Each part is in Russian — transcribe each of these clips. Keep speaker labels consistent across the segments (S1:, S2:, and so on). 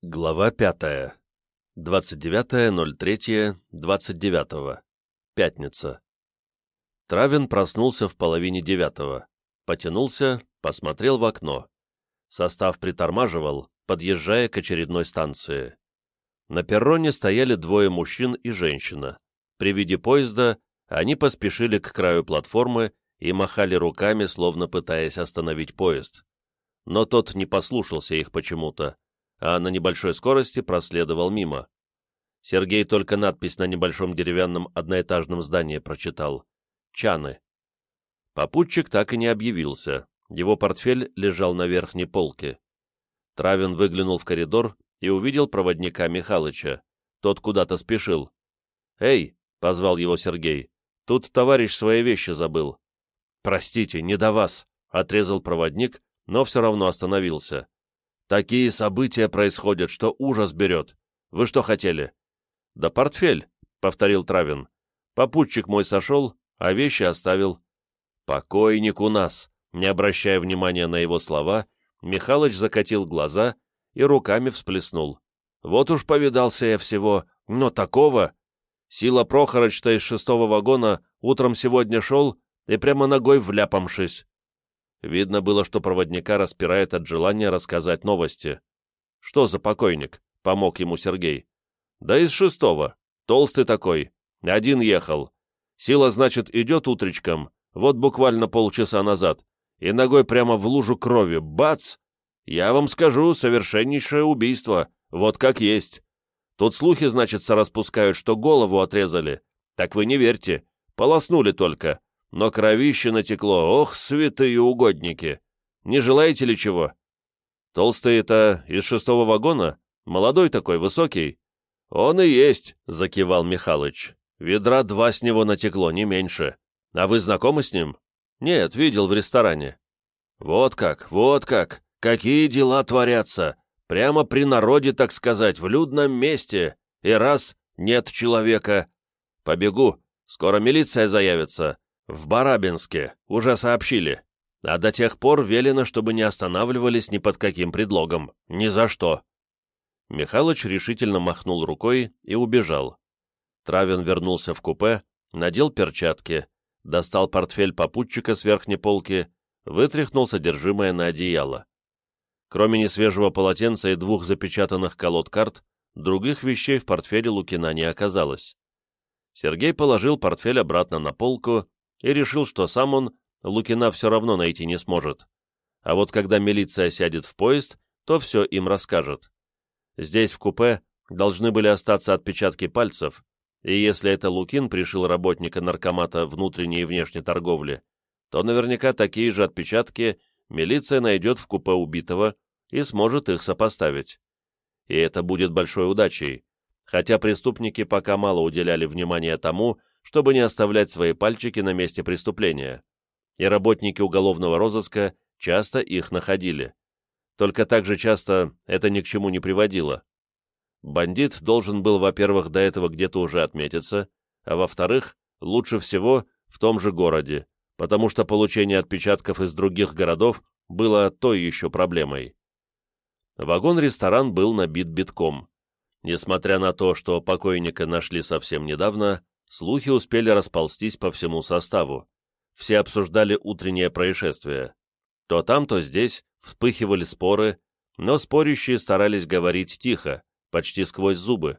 S1: Глава пятая. 29.03.29. Пятница. Травин проснулся в половине девятого. Потянулся, посмотрел в окно. Состав притормаживал, подъезжая к очередной станции. На перроне стояли двое мужчин и женщина. При виде поезда они поспешили к краю платформы и махали руками, словно пытаясь остановить поезд. Но тот не послушался их почему-то а на небольшой скорости проследовал мимо. Сергей только надпись на небольшом деревянном одноэтажном здании прочитал. «Чаны». Попутчик так и не объявился. Его портфель лежал на верхней полке. Травин выглянул в коридор и увидел проводника Михалыча. Тот куда-то спешил. «Эй!» — позвал его Сергей. «Тут товарищ свои вещи забыл». «Простите, не до вас», — отрезал проводник, но все равно остановился. Такие события происходят, что ужас берет. Вы что хотели?» «Да портфель», — повторил Травин. «Попутчик мой сошел, а вещи оставил». «Покойник у нас», — не обращая внимания на его слова, Михалыч закатил глаза и руками всплеснул. «Вот уж повидался я всего, но такого...» Сила Прохорыч-то из шестого вагона утром сегодня шел и прямо ногой вляпамшись. Видно было, что проводника распирает от желания рассказать новости. «Что за покойник?» — помог ему Сергей. «Да из шестого. Толстый такой. Один ехал. Сила, значит, идет утречком, вот буквально полчаса назад, и ногой прямо в лужу крови. Бац! Я вам скажу, совершеннейшее убийство. Вот как есть. Тут слухи, значит, распускают, что голову отрезали. Так вы не верьте. Полоснули только но кровище натекло, ох, святые угодники! Не желаете ли чего? Толстый это из шестого вагона? Молодой такой, высокий? Он и есть, закивал Михалыч. Ведра два с него натекло, не меньше. А вы знакомы с ним? Нет, видел в ресторане. Вот как, вот как, какие дела творятся. Прямо при народе, так сказать, в людном месте. И раз — нет человека. Побегу, скоро милиция заявится. В Барабинске, уже сообщили. А до тех пор велено, чтобы не останавливались ни под каким предлогом. Ни за что. Михалыч решительно махнул рукой и убежал. Травин вернулся в купе, надел перчатки, достал портфель попутчика с верхней полки, вытряхнул содержимое на одеяло. Кроме несвежего полотенца и двух запечатанных колод карт, других вещей в портфеле Лукина не оказалось. Сергей положил портфель обратно на полку и решил, что сам он Лукина все равно найти не сможет. А вот когда милиция сядет в поезд, то все им расскажет. Здесь, в купе, должны были остаться отпечатки пальцев, и если это Лукин пришил работника наркомата внутренней и внешней торговли, то наверняка такие же отпечатки милиция найдет в купе убитого и сможет их сопоставить. И это будет большой удачей, хотя преступники пока мало уделяли внимания тому, чтобы не оставлять свои пальчики на месте преступления, и работники уголовного розыска часто их находили. Только так же часто это ни к чему не приводило. Бандит должен был, во-первых, до этого где-то уже отметиться, а во-вторых, лучше всего в том же городе, потому что получение отпечатков из других городов было той еще проблемой. Вагон-ресторан был набит битком. Несмотря на то, что покойника нашли совсем недавно, Слухи успели расползтись по всему составу. Все обсуждали утреннее происшествие. То там, то здесь вспыхивали споры, но спорящие старались говорить тихо, почти сквозь зубы.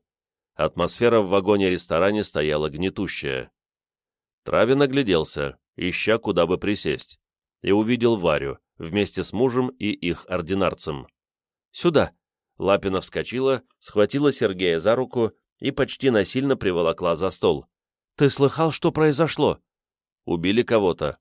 S1: Атмосфера в вагоне-ресторане стояла гнетущая. Травин огляделся, ища, куда бы присесть, и увидел Варю вместе с мужем и их ординарцем. «Сюда!» Лапина вскочила, схватила Сергея за руку и почти насильно приволокла за стол. Ты слыхал, что произошло?» «Убили кого-то».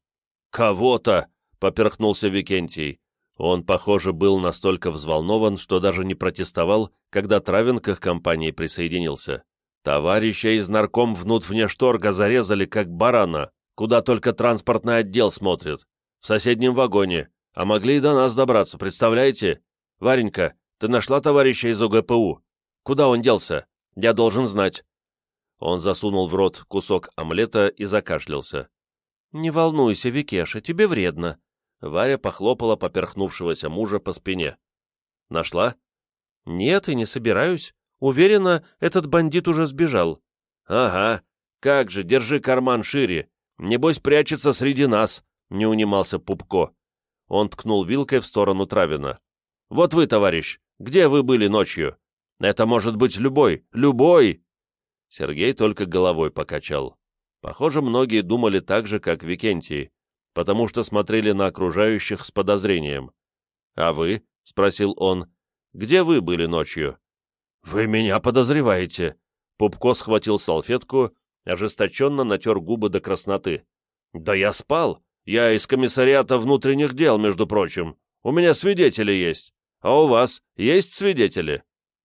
S1: «Кого-то!» — поперхнулся Викентий. Он, похоже, был настолько взволнован, что даже не протестовал, когда Травин к компании присоединился. Товарища из нарком внутреннешторга зарезали, как барана, куда только транспортный отдел смотрит. В соседнем вагоне. А могли и до нас добраться, представляете? Варенька, ты нашла товарища из ОГПУ? Куда он делся? Я должен знать. Он засунул в рот кусок омлета и закашлялся. «Не волнуйся, Викеша, тебе вредно». Варя похлопала поперхнувшегося мужа по спине. «Нашла?»
S2: Нет, и не собираюсь. Уверена, этот бандит уже сбежал.
S1: Ага, как же, держи карман шире. Небось, прячется среди нас, не унимался Пупко. Он ткнул вилкой в сторону Травина. Вот вы, товарищ, где вы были ночью? Это может быть любой, любой!» Сергей только головой покачал. Похоже, многие думали так же, как Викентий, потому что смотрели на окружающих с подозрением. «А вы?» — спросил он. «Где вы были ночью?» «Вы меня подозреваете?» Пупко схватил салфетку, ожесточенно натер губы до красноты. «Да я спал. Я из комиссариата внутренних дел, между прочим. У меня свидетели есть. А у вас есть свидетели?»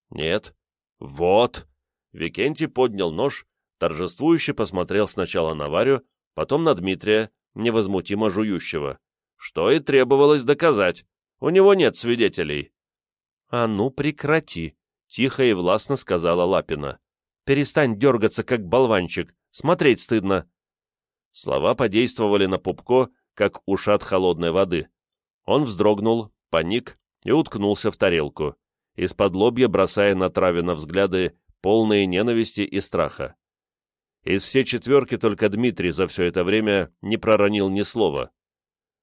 S1: «Нет». «Вот». Викентий поднял нож, торжествующе посмотрел сначала на Варю, потом на Дмитрия, невозмутимо жующего. Что и требовалось доказать. У него нет свидетелей. «А ну, прекрати!» — тихо и властно сказала Лапина. «Перестань дергаться, как болванчик. Смотреть стыдно». Слова подействовали на Пупко, как ушат холодной воды. Он вздрогнул, паник и уткнулся в тарелку из-под лобья бросая на Травина взгляды, полные ненависти и страха. Из всей четверки только Дмитрий за все это время не проронил ни слова.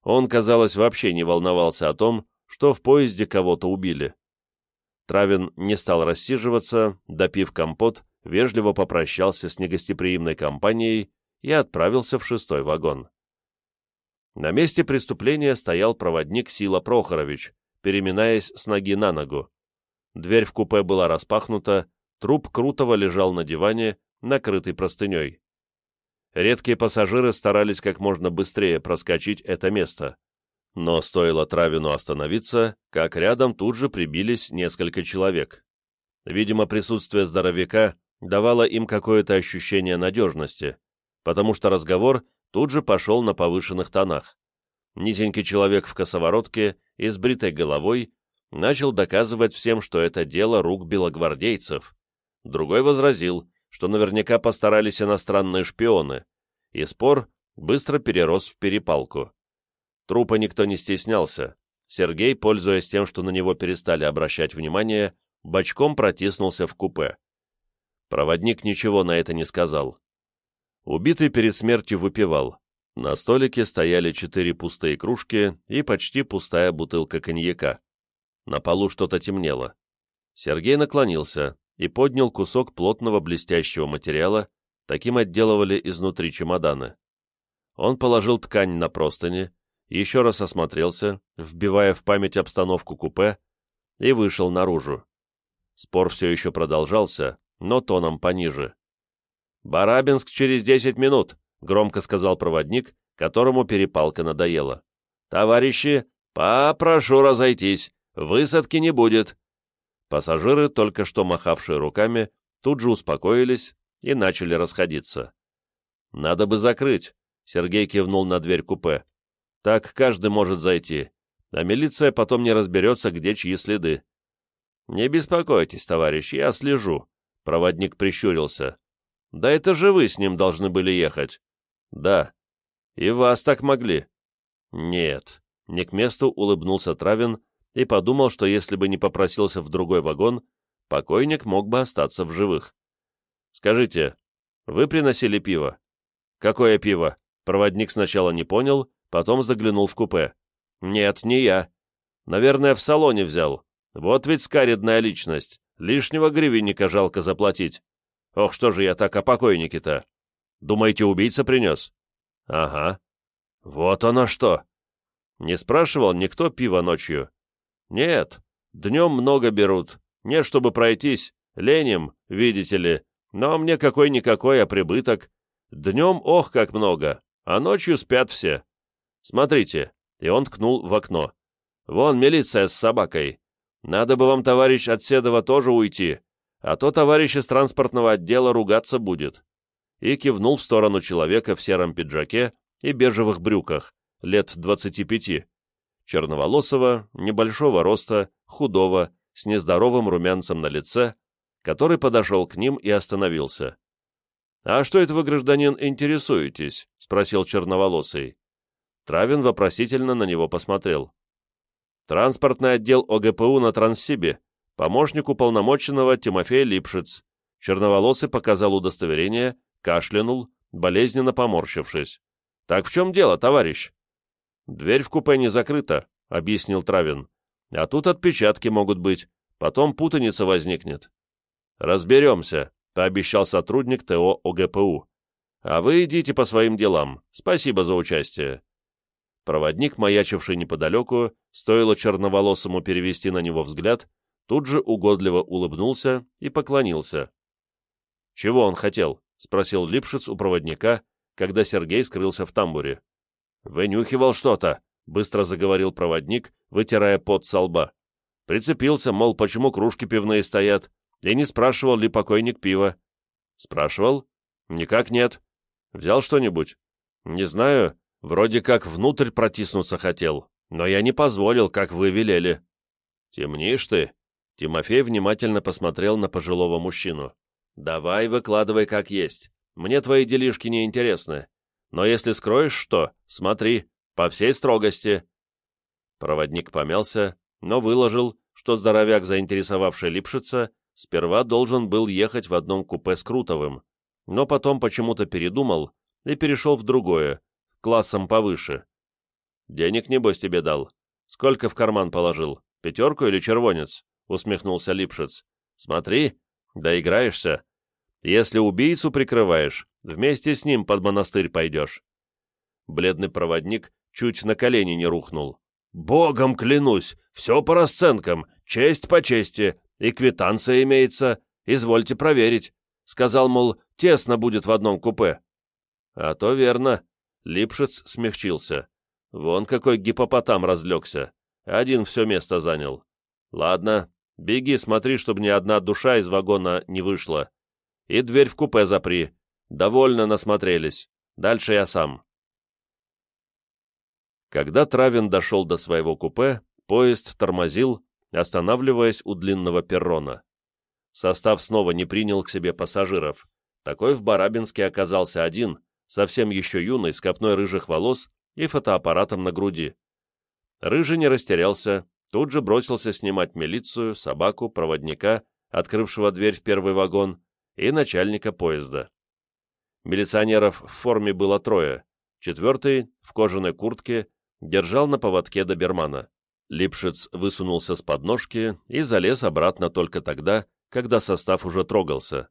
S1: Он, казалось, вообще не волновался о том, что в поезде кого-то убили. Травин не стал рассиживаться, допив компот, вежливо попрощался с негостеприимной компанией и отправился в шестой вагон. На месте преступления стоял проводник Сила Прохорович, переминаясь с ноги на ногу. Дверь в купе была распахнута, труп Крутого лежал на диване, накрытый простыней. Редкие пассажиры старались как можно быстрее проскочить это место. Но стоило Травину остановиться, как рядом тут же прибились несколько человек. Видимо, присутствие здоровяка давало им какое-то ощущение надежности, потому что разговор тут же пошел на повышенных тонах. Низенький человек в косоворотке и с бритой головой начал доказывать всем, что это дело рук белогвардейцев. Другой возразил, что наверняка постарались иностранные шпионы, и спор быстро перерос в перепалку. Трупа никто не стеснялся. Сергей, пользуясь тем, что на него перестали обращать внимание, бочком протиснулся в купе. Проводник ничего на это не сказал. Убитый перед смертью выпивал. На столике стояли четыре пустые кружки и почти пустая бутылка коньяка. На полу что-то темнело. Сергей наклонился и поднял кусок плотного блестящего материала, таким отделывали изнутри чемоданы. Он положил ткань на простыни, еще раз осмотрелся, вбивая в память обстановку купе, и вышел наружу. Спор все еще продолжался, но тоном пониже. «Барабинск через десять минут», — громко сказал проводник, которому перепалка надоела. «Товарищи, попрошу разойтись. Высадки не будет. Пассажиры, только что махавшие руками, тут же успокоились и начали расходиться. «Надо бы закрыть», — Сергей кивнул на дверь купе. «Так каждый может зайти, а милиция потом не разберется, где чьи следы». «Не беспокойтесь, товарищ, я слежу», — проводник прищурился. «Да это же вы с ним должны были ехать». «Да». «И вас так могли». «Нет», — не к месту улыбнулся Травин, и подумал, что если бы не попросился в другой вагон, покойник мог бы остаться в живых. «Скажите, вы приносили пиво?» «Какое пиво?» Проводник сначала не понял, потом заглянул в купе. «Нет, не я. Наверное, в салоне взял. Вот ведь скаридная личность. Лишнего гривенника жалко заплатить. Ох, что же я так о покойнике-то? Думаете, убийца принес?» «Ага. Вот оно что!» Не спрашивал никто пива ночью. «Нет, днем много берут. Не чтобы пройтись, леним, видите ли. Но мне какой-никакой, а прибыток. Днем ох, как много, а ночью спят все. Смотрите». И он ткнул в окно. «Вон милиция с собакой. Надо бы вам, товарищ от Седова, тоже уйти, а то товарищ из транспортного отдела ругаться будет». И кивнул в сторону человека в сером пиджаке и бежевых брюках, лет двадцати пяти, черноволосого, небольшого роста, худого, с нездоровым румянцем на лице, который подошел к ним и остановился. «А что это вы, гражданин, интересуетесь?» — спросил черноволосый. Травин вопросительно на него посмотрел. «Транспортный отдел ОГПУ на Транссибе», — Помощник уполномоченного Тимофей Липшиц. Черноволосый показал удостоверение, кашлянул, болезненно поморщившись. «Так в чем дело, товарищ?» «Дверь в купе не закрыта», — объяснил Травин. «А тут отпечатки могут быть, потом путаница возникнет». «Разберемся», — пообещал сотрудник ТО ОГПУ. «А вы идите по своим делам. Спасибо за участие». Проводник, маячивший неподалеку, стоило черноволосому перевести на него взгляд, тут же угодливо улыбнулся и поклонился. «Чего он хотел?» — спросил Липшиц у проводника, когда Сергей скрылся в тамбуре. «Вынюхивал что-то», — быстро заговорил проводник, вытирая пот со лба. Прицепился, мол, почему кружки пивные стоят, и не спрашивал ли покойник пива. «Спрашивал?» «Никак нет. Взял что-нибудь?» «Не знаю. Вроде как внутрь протиснуться хотел, но я не позволил, как вы велели». «Темнишь ты?» Тимофей внимательно посмотрел на пожилого мужчину. «Давай выкладывай как есть. Мне твои делишки не интересны. Но если скроешь что, смотри, по всей строгости». Проводник помялся, но выложил, что здоровяк, заинтересовавший Липшица, сперва должен был ехать в одном купе с Крутовым, но потом почему-то передумал и перешел в другое, классом повыше. «Денег, небось, тебе дал? Сколько в карман положил? Пятерку или червонец?» — усмехнулся Липшиц. «Смотри, доиграешься. Если убийцу прикрываешь, вместе с ним под монастырь пойдешь». Бледный проводник чуть на колени не рухнул. «Богом клянусь, все по расценкам, честь по чести, и квитанция имеется, извольте проверить. Сказал, мол, тесно будет в одном купе. А то верно. Липшиц смягчился. Вон какой гипопотам разлегся. Один все место занял. Ладно, беги, смотри, чтобы ни одна душа из вагона не вышла. И дверь в купе запри. Довольно насмотрелись. Дальше я сам. Когда Травин дошел до своего купе, поезд тормозил, останавливаясь у длинного перрона. Состав снова не принял к себе пассажиров. Такой в Барабинске оказался один, совсем еще юный, с копной рыжих волос и фотоаппаратом на груди. Рыжий не растерялся, тут же бросился снимать милицию, собаку, проводника, открывшего дверь в первый вагон, и начальника поезда. Милиционеров в форме было трое, четвертый, в кожаной куртке, держал на поводке добермана. Липшиц высунулся с подножки и залез обратно только тогда, когда состав уже трогался.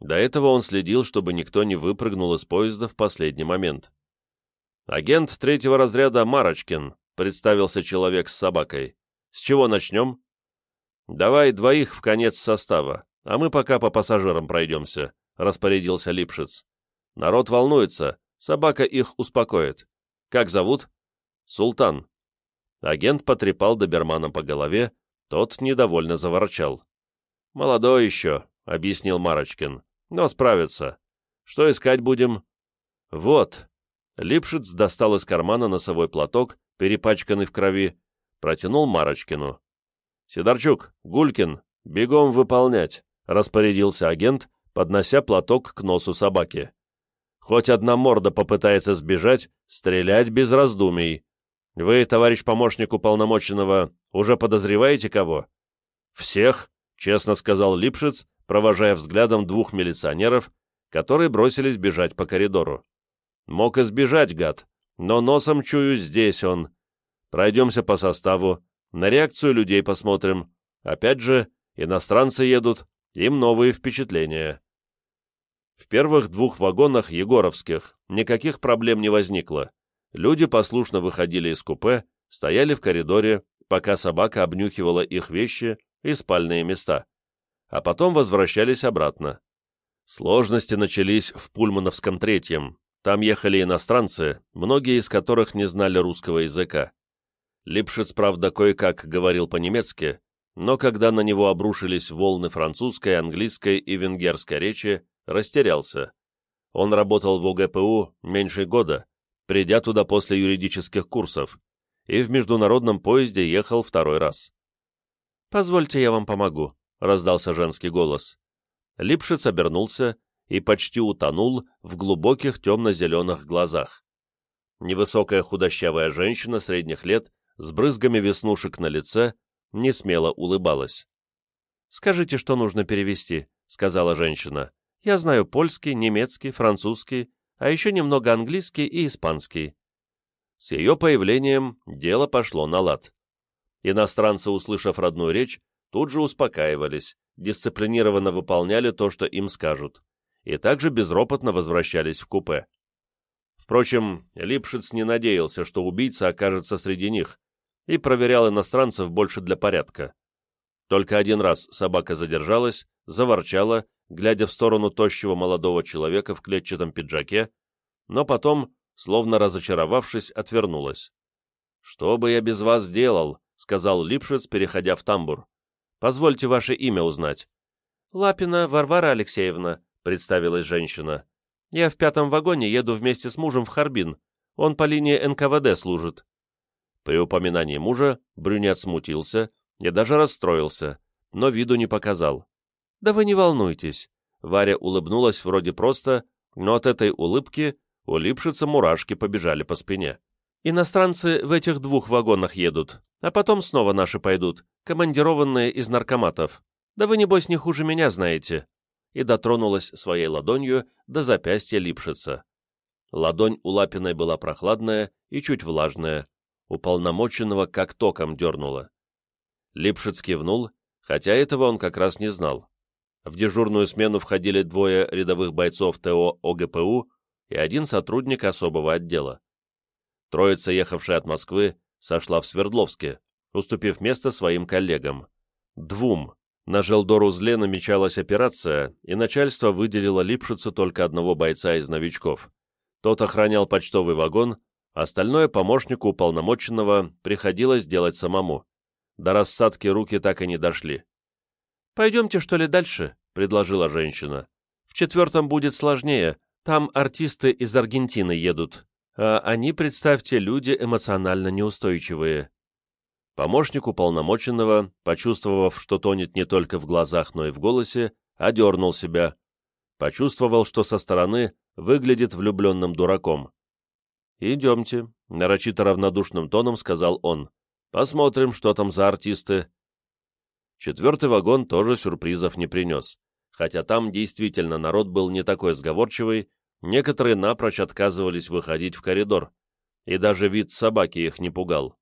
S1: До этого он следил, чтобы никто не выпрыгнул из поезда в последний момент. «Агент третьего разряда Марочкин», — представился человек с собакой. «С чего начнем?» «Давай двоих в конец состава, а мы пока по пассажирам пройдемся», — распорядился Липшиц. «Народ волнуется, собака их успокоит. Как зовут?» «Султан», Агент потрепал добермана по голове, тот недовольно заворчал. «Молодой еще», — объяснил Марочкин, — «но справится. Что искать будем?» «Вот». Липшиц достал из кармана носовой платок, перепачканный в крови, протянул Марочкину. «Сидорчук, Гулькин, бегом выполнять», — распорядился агент, поднося платок к носу собаки. «Хоть одна морда попытается сбежать, стрелять без раздумий. Вы, товарищ помощник уполномоченного, уже подозреваете кого? Всех, честно сказал Липшиц, провожая взглядом двух милиционеров, которые бросились бежать по коридору. Мог избежать, гад, но носом чую, здесь он. Пройдемся по составу, на реакцию людей посмотрим. Опять же, иностранцы едут, им новые впечатления. В первых двух вагонах Егоровских никаких проблем не возникло. Люди послушно выходили из купе, стояли в коридоре, пока собака обнюхивала их вещи и спальные места, а потом возвращались обратно. Сложности начались в Пульмановском третьем. Там ехали иностранцы, многие из которых не знали русского языка. Липшиц, правда, кое-как говорил по-немецки, но когда на него обрушились волны французской, английской и венгерской речи, растерялся. Он работал в ОГПУ меньше года, придя туда после юридических курсов, и в международном поезде ехал второй раз. «Позвольте, я вам помогу», — раздался женский голос. Липшиц обернулся и почти утонул в глубоких темно-зеленых глазах. Невысокая худощавая женщина средних лет с брызгами веснушек на лице не смело улыбалась.
S2: «Скажите, что нужно перевести», — сказала женщина. «Я знаю польский, немецкий, французский, а еще немного английский и испанский».
S1: С ее появлением дело пошло на лад. Иностранцы, услышав родную речь, тут же успокаивались, дисциплинированно выполняли то, что им скажут, и также безропотно возвращались в купе. Впрочем, Липшиц не надеялся, что убийца окажется среди них, и проверял иностранцев больше для порядка. Только один раз собака задержалась, заворчала, глядя в сторону тощего молодого человека в клетчатом пиджаке, но потом, словно разочаровавшись, отвернулась. «Что бы я без вас сделал?» — сказал Липшиц, переходя в тамбур. «Позвольте ваше имя узнать».
S2: «Лапина Варвара Алексеевна», — представилась женщина. «Я в пятом вагоне еду вместе с мужем в Харбин. Он по линии НКВД служит».
S1: При упоминании мужа брюнет смутился и даже расстроился, но виду не показал.
S2: «Да вы не волнуйтесь».
S1: Варя улыбнулась вроде просто, но от этой улыбки у Липшица мурашки побежали по спине.
S2: «Иностранцы в этих двух вагонах едут, а потом снова наши пойдут, командированные из наркоматов. Да вы, небось, не хуже меня знаете». И дотронулась своей ладонью до запястья Липшица. Ладонь у Лапиной была прохладная и чуть влажная, уполномоченного как током дернуло. Липшиц кивнул, хотя этого он как раз не знал. В дежурную смену входили двое рядовых бойцов ТО ОГПУ и один сотрудник особого отдела. Троица, ехавшая от Москвы, сошла в Свердловске, уступив место своим коллегам. Двум. На Желдор-узле намечалась операция, и начальство выделило Липшицу только одного бойца из новичков. Тот охранял почтовый вагон, Остальное помощнику уполномоченного приходилось делать самому. До рассадки руки так и не дошли. «Пойдемте, что ли, дальше?» — предложила женщина. «В четвертом будет сложнее. Там артисты из Аргентины едут. А они, представьте, люди эмоционально неустойчивые».
S1: Помощник уполномоченного, почувствовав, что тонет не только в глазах, но и в голосе, одернул себя. Почувствовал, что со стороны выглядит влюбленным дураком. «Идемте», — нарочито равнодушным тоном сказал он. «Посмотрим, что там за артисты». Четвертый вагон тоже сюрпризов не принес. Хотя там действительно народ был не такой сговорчивый, некоторые напрочь отказывались выходить в коридор, и даже вид собаки их не пугал.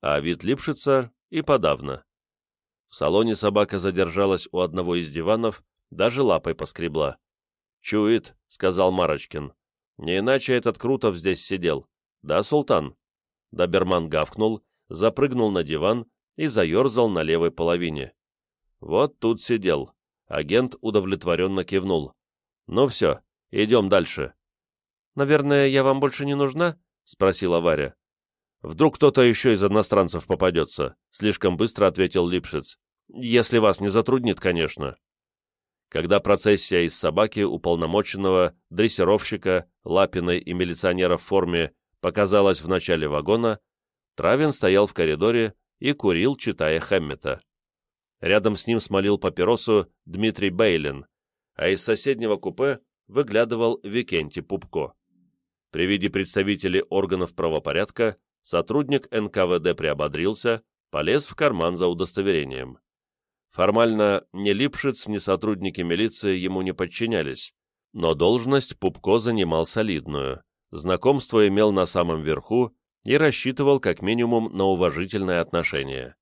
S1: А вид Липшица и подавно. В салоне собака задержалась у одного из диванов, даже лапой поскребла. «Чует», — сказал Марочкин. Не иначе этот Крутов здесь сидел. Да, султан?» Доберман гавкнул, запрыгнул на диван и заерзал на левой половине. «Вот тут сидел». Агент удовлетворенно кивнул. «Ну все, идем дальше».
S2: «Наверное, я вам больше не нужна?» — спросила Варя.
S1: «Вдруг кто-то еще из иностранцев попадется», — слишком быстро ответил Липшиц. «Если вас не затруднит, конечно». Когда процессия из собаки, уполномоченного, дрессировщика, Лапиной и милиционера в форме показалась в начале вагона, Травин стоял в коридоре и курил, читая Хэммета. Рядом с ним смолил папиросу Дмитрий Бейлин, а из соседнего купе выглядывал Викентий Пупко. При виде представителей органов правопорядка сотрудник НКВД приободрился, полез в карман за удостоверением. Формально ни Липшиц, ни сотрудники милиции ему не подчинялись, но должность Пупко занимал солидную, знакомство имел на самом верху и рассчитывал как минимум на уважительное отношение.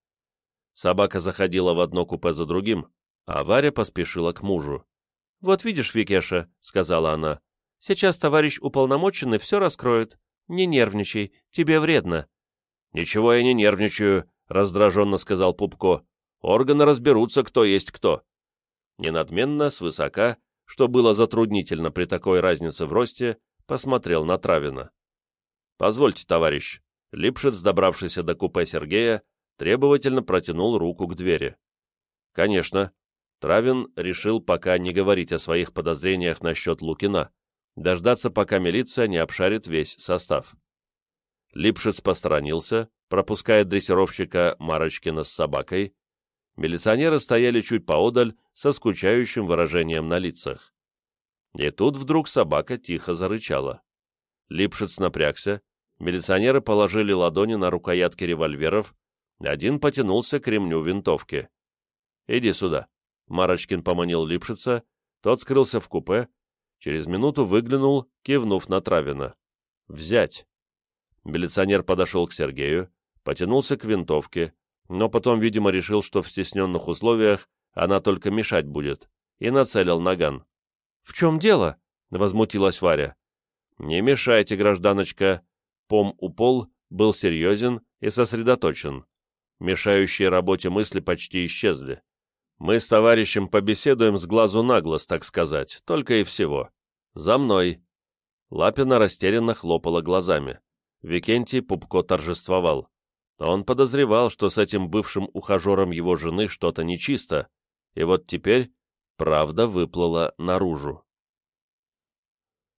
S1: Собака заходила в одно купе за другим, а Варя поспешила к мужу.
S2: «Вот видишь, Викеша», — сказала она, — «сейчас товарищ уполномоченный все раскроет. Не нервничай, тебе вредно».
S1: «Ничего я не нервничаю», — раздраженно сказал Пупко. Органы разберутся, кто есть кто. Ненадменно, свысока, что было затруднительно при такой разнице в росте, посмотрел на Травина. «Позвольте, товарищ». Липшиц, добравшийся до купе Сергея, требовательно протянул руку к двери. «Конечно». Травин решил пока не говорить о своих подозрениях насчет Лукина, дождаться, пока милиция не обшарит весь состав. Липшиц посторонился, пропуская дрессировщика Марочкина с собакой, Милиционеры стояли чуть поодаль со скучающим выражением на лицах. И тут вдруг собака тихо зарычала. Липшиц напрягся, милиционеры положили ладони на рукоятки револьверов, один потянулся к ремню винтовки. «Иди сюда», Марочкин поманил Липшица, тот скрылся в купе, через минуту выглянул, кивнув на Травина. «Взять!» Милиционер подошел к Сергею, потянулся к винтовке, но потом, видимо, решил, что в стесненных условиях она только мешать будет, и нацелил наган. «В чем дело?» — возмутилась Варя. «Не мешайте, гражданочка!» Пом упол был серьезен и сосредоточен. Мешающие работе мысли почти исчезли. Мы с товарищем побеседуем с глазу на глаз, так сказать, только и всего. За мной. Лапина растерянно хлопала глазами. Викентий Пупко торжествовал. Он подозревал, что с этим бывшим ухажером его жены что-то нечисто, и вот теперь правда выплыла наружу.